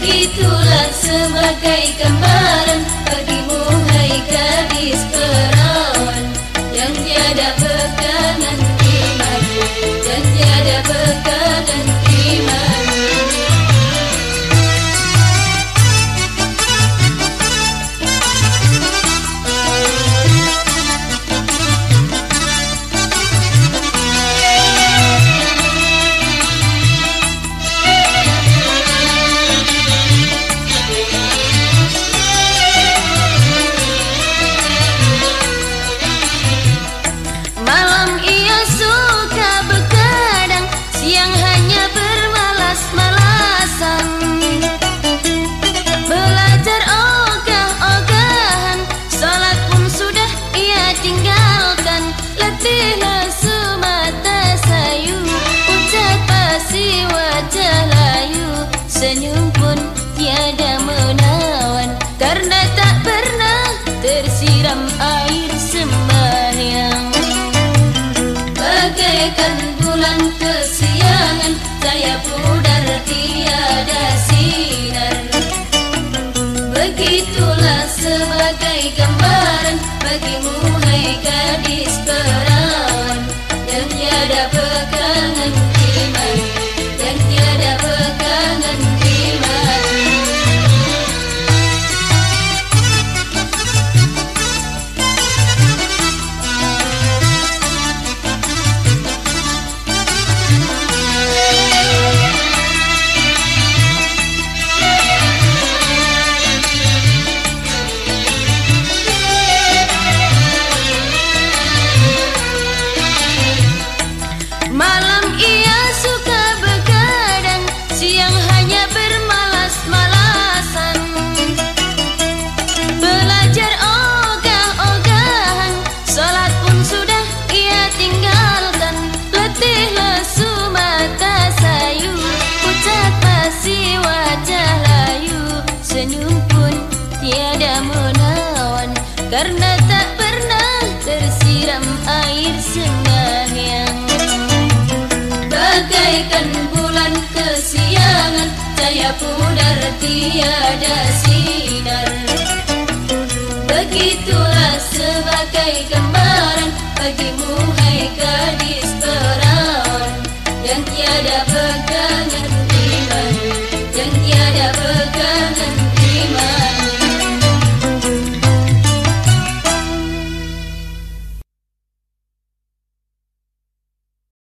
begitulah sebagai gambaran bagimu hai gadis perawan yang tiada pegangan iman yang tiada pegangan Senyum Karena tak pernah tersiram air sembahyang Bagaikan bulan kesiangan Cahaya pudar tiada sinar. Begitulah sebagai gambaran Bagimu hai gadis perawan Yang tiada